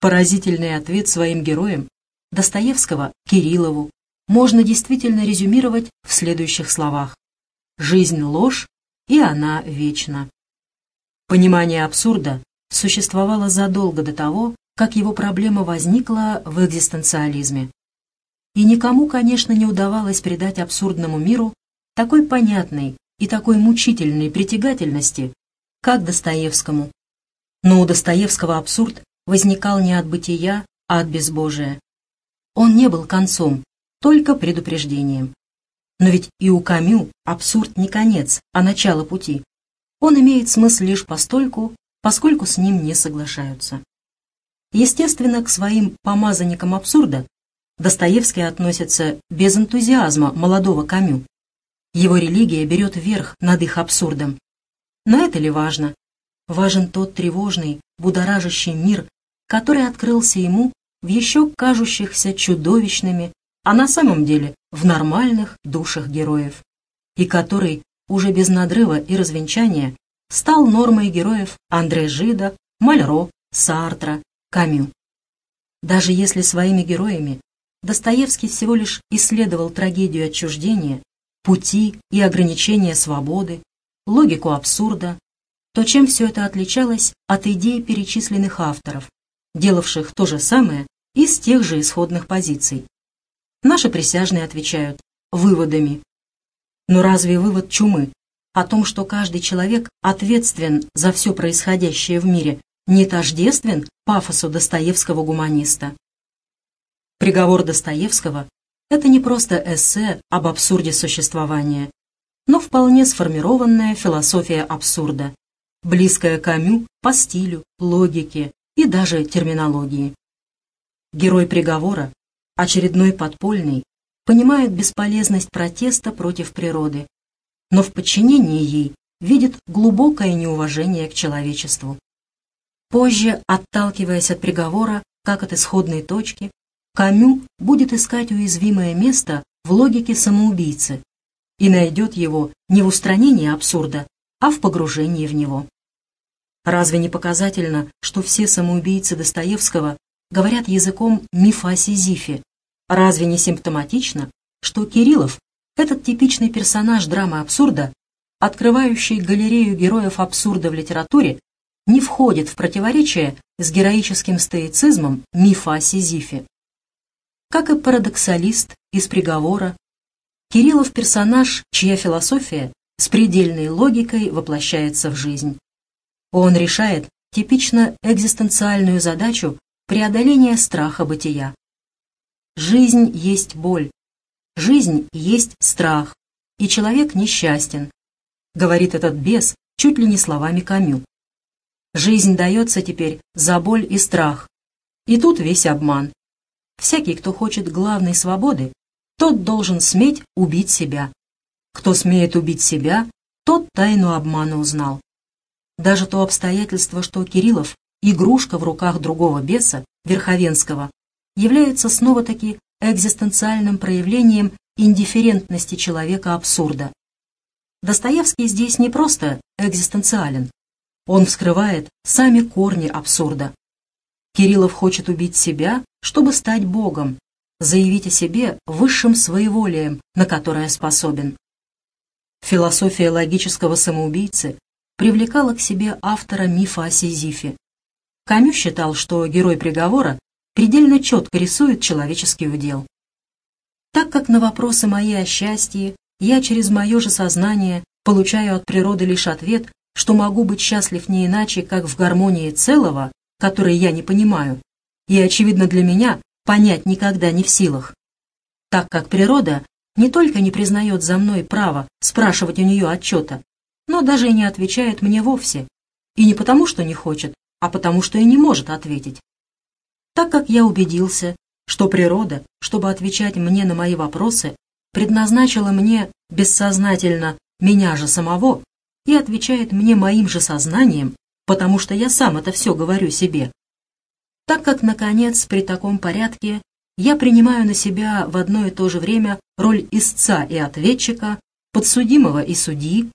Поразительный ответ своим героям Достоевского Кириллову можно действительно резюмировать в следующих словах. «Жизнь — ложь, и она вечна». Понимание абсурда существовало задолго до того, как его проблема возникла в экзистенциализме. И никому, конечно, не удавалось придать абсурдному миру такой понятной и такой мучительной притягательности, как Достоевскому. Но у Достоевского абсурд возникал не от бытия, а от безбожия. Он не был концом, только предупреждением. Но ведь и у Камю абсурд не конец, а начало пути. Он имеет смысл лишь постольку, поскольку с ним не соглашаются. Естественно, к своим помазанникам абсурда Достоевский относится без энтузиазма молодого Камю. Его религия берет верх над их абсурдом. Но это ли важно? Важен тот тревожный, будоражащий мир, который открылся ему в еще кажущихся чудовищными, а на самом деле в нормальных душах героев, и который уже без надрыва и развенчания стал нормой героев Андре Жида, Мальро, Сартра, Камю. Даже если своими героями Достоевский всего лишь исследовал трагедию отчуждения, пути и ограничения свободы, логику абсурда, то чем все это отличалось от идей перечисленных авторов, делавших то же самое из тех же исходных позиций. Наши присяжные отвечают выводами. Но разве вывод чумы о том, что каждый человек ответственен за все происходящее в мире, не тождествен пафосу Достоевского гуманиста. Приговор Достоевского – это не просто эссе об абсурде существования, но вполне сформированная философия абсурда, близкая Камю по стилю, логике и даже терминологии. Герой приговора, очередной подпольный, понимает бесполезность протеста против природы, но в подчинении ей видит глубокое неуважение к человечеству. Позже, отталкиваясь от приговора, как от исходной точки, Камю будет искать уязвимое место в логике самоубийцы и найдет его не в устранении абсурда, а в погружении в него. Разве не показательно, что все самоубийцы Достоевского говорят языком мифа о Сизифе? Разве не симптоматично, что Кириллов, этот типичный персонаж драмы абсурда, открывающий галерею героев абсурда в литературе, не входит в противоречие с героическим стоицизмом мифа о Сизифе? Как и парадоксалист из приговора, Кириллов персонаж, чья философия с предельной логикой воплощается в жизнь. Он решает типично экзистенциальную задачу преодоления страха бытия. Жизнь есть боль, жизнь есть страх, и человек несчастен, говорит этот бес чуть ли не словами Камю. Жизнь дается теперь за боль и страх, и тут весь обман. Всякий, кто хочет главной свободы, тот должен сметь убить себя. Кто смеет убить себя, тот тайну обмана узнал. Даже то обстоятельство, что Кириллов — игрушка в руках другого беса, Верховенского, является снова-таки экзистенциальным проявлением индифферентности человека абсурда. Достоевский здесь не просто экзистенциален. Он вскрывает сами корни абсурда. Кириллов хочет убить себя, чтобы стать Богом, заявить о себе высшим своеволием, на которое способен. Философия логического самоубийцы привлекала к себе автора мифа о Сизифе. Камю считал, что герой приговора предельно четко рисует человеческий удел. Так как на вопросы мои о счастье я через мое же сознание получаю от природы лишь ответ, что могу быть счастлив не иначе, как в гармонии целого, которые я не понимаю, и, очевидно, для меня понять никогда не в силах. Так как природа не только не признает за мной право спрашивать у нее отчета, но даже и не отвечает мне вовсе, и не потому, что не хочет, а потому, что и не может ответить. Так как я убедился, что природа, чтобы отвечать мне на мои вопросы, предназначила мне бессознательно меня же самого и отвечает мне моим же сознанием, потому что я сам это все говорю себе. Так как, наконец, при таком порядке я принимаю на себя в одно и то же время роль истца и ответчика, подсудимого и судьи,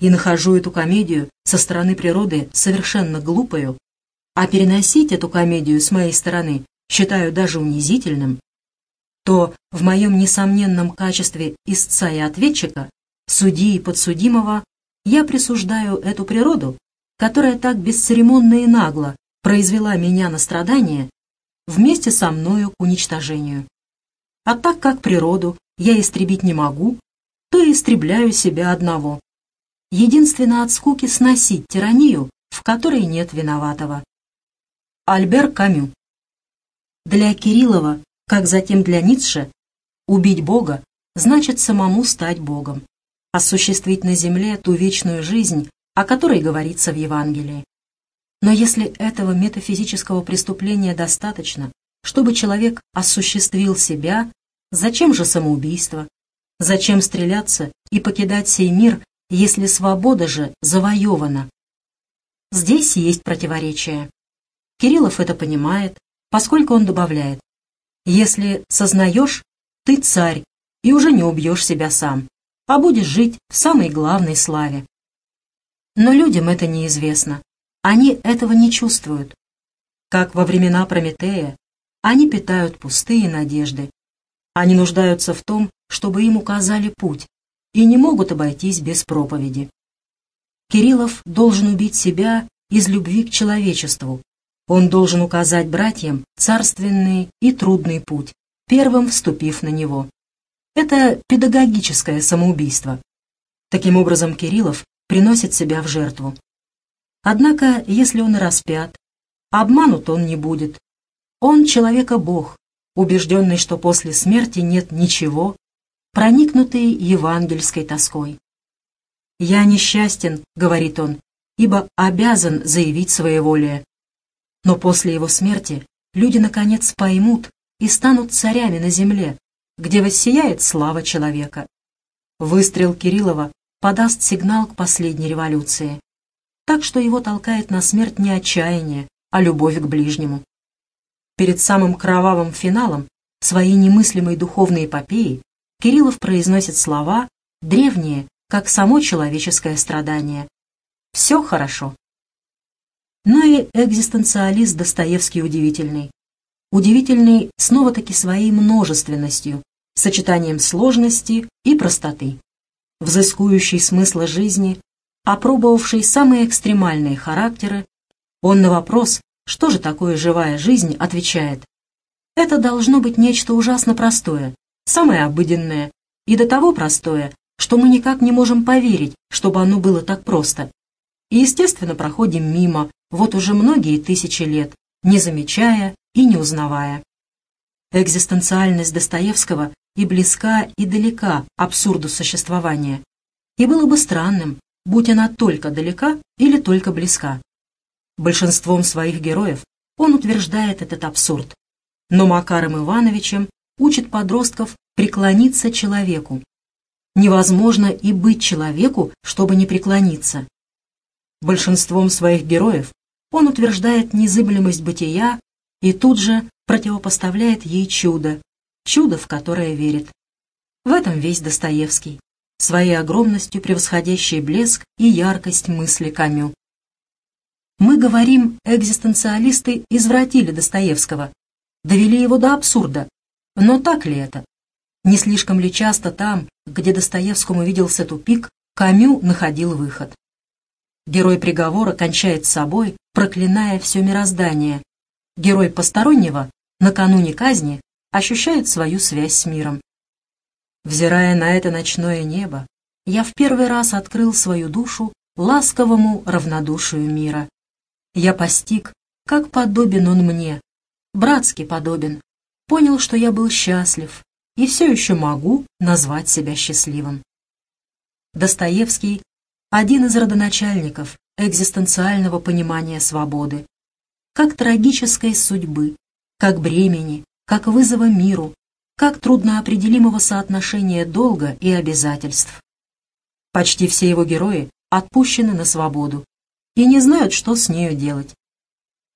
и нахожу эту комедию со стороны природы совершенно глупою, а переносить эту комедию с моей стороны считаю даже унизительным, то в моем несомненном качестве истца и ответчика, судьи и подсудимого, я присуждаю эту природу которая так бесцеремонно и нагло произвела меня на страдания, вместе со мною к уничтожению. А так как природу я истребить не могу, то и истребляю себя одного. Единственно от скуки сносить тиранию, в которой нет виноватого. Альбер Камю Для Кириллова, как затем для Ницше, убить Бога значит самому стать Богом, осуществить на земле ту вечную жизнь, о которой говорится в Евангелии. Но если этого метафизического преступления достаточно, чтобы человек осуществил себя, зачем же самоубийство? Зачем стреляться и покидать сей мир, если свобода же завоевана? Здесь есть противоречие. Кириллов это понимает, поскольку он добавляет, «Если сознаешь, ты царь, и уже не убьешь себя сам, а будешь жить в самой главной славе». Но людям это неизвестно. Они этого не чувствуют. Как во времена Прометея, они питают пустые надежды. Они нуждаются в том, чтобы им указали путь, и не могут обойтись без проповеди. Кириллов должен убить себя из любви к человечеству. Он должен указать братьям царственный и трудный путь, первым вступив на него. Это педагогическое самоубийство. Таким образом, Кириллов приносит себя в жертву. Однако, если он распят обманут он не будет. Он человека-бог, убежденный, что после смерти нет ничего, проникнутый евангельской тоской. «Я несчастен», — говорит он, — «ибо обязан заявить своеволие». Но после его смерти люди, наконец, поймут и станут царями на земле, где воссияет слава человека. Выстрел Кириллова подаст сигнал к последней революции, так что его толкает на смерть не отчаяние, а любовь к ближнему. Перед самым кровавым финалом своей немыслимой духовной эпопеи Кириллов произносит слова, древние, как само человеческое страдание. Все хорошо. Но и экзистенциалист Достоевский удивительный. Удивительный снова-таки своей множественностью, сочетанием сложности и простоты. Взыскующий смысла жизни, опробовавший самые экстремальные характеры, он на вопрос, что же такое живая жизнь, отвечает. Это должно быть нечто ужасно простое, самое обыденное, и до того простое, что мы никак не можем поверить, чтобы оно было так просто. И, естественно, проходим мимо, вот уже многие тысячи лет, не замечая и не узнавая. Экзистенциальность Достоевского и близка, и далека абсурду существования. И было бы странным, будь она только далека или только близка. Большинством своих героев он утверждает этот абсурд. Но Макаром Ивановичем учит подростков преклониться человеку, Невозможно и быть человеку, чтобы не преклониться. Большинством своих героев он утверждает незыблемость бытия и тут же противопоставляет ей чудо, чудо, в которое верит. В этом весь Достоевский, своей огромностью превосходящий блеск и яркость мысли Камю. Мы говорим, экзистенциалисты извратили Достоевского, довели его до абсурда. Но так ли это? Не слишком ли часто там, где Достоевскому виделся тупик, Камю находил выход? Герой приговора кончает собой, проклиная все мироздание. Герой постороннего, накануне казни, ощущает свою связь с миром. Взирая на это ночное небо, я в первый раз открыл свою душу ласковому равнодушию мира. Я постиг, как подобен он мне, братски подобен, понял, что я был счастлив, и все еще могу назвать себя счастливым. Достоевский – один из родоначальников экзистенциального понимания свободы, как трагической судьбы, как бремени, как вызова миру, как трудноопределимого соотношения долга и обязательств. Почти все его герои отпущены на свободу и не знают, что с нею делать.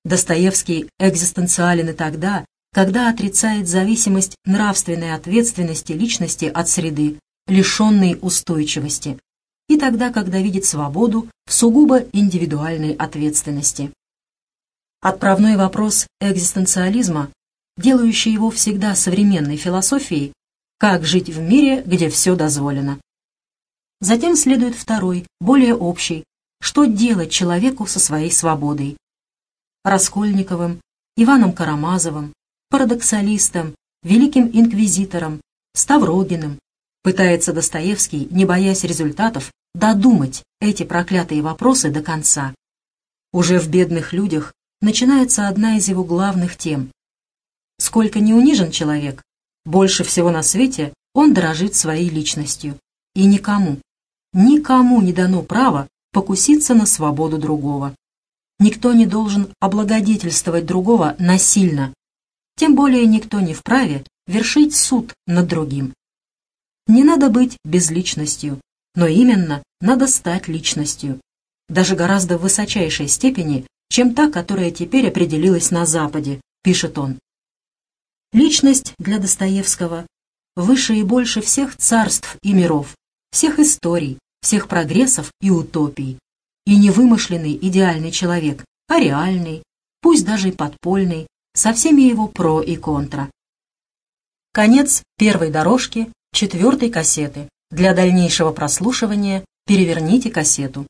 Достоевский экзистенциален и тогда, когда отрицает зависимость нравственной ответственности личности от среды, лишенной устойчивости, и тогда, когда видит свободу в сугубо индивидуальной ответственности. Отправной вопрос экзистенциализма, делающий его всегда современной философией, как жить в мире, где все дозволено. Затем следует второй, более общий, что делать человеку со своей свободой. Раскольниковым, Иваном Карамазовым, парадоксалистом, великим инквизитором, Ставрогиным. Пытается Достоевский, не боясь результатов, додумать эти проклятые вопросы до конца. Уже в «Бедных людях» начинается одна из его главных тем. Сколько не унижен человек, больше всего на свете он дорожит своей личностью. И никому, никому не дано право покуситься на свободу другого. Никто не должен облагодетельствовать другого насильно, тем более никто не вправе вершить суд над другим. Не надо быть безличностью, но именно надо стать личностью, даже гораздо высочайшей степени, чем та, которая теперь определилась на Западе, пишет он. Личность для Достоевского выше и больше всех царств и миров, всех историй, всех прогрессов и утопий. И не вымышленный идеальный человек, а реальный, пусть даже и подпольный, со всеми его про и контра. Конец первой дорожки четвертой кассеты. Для дальнейшего прослушивания переверните кассету.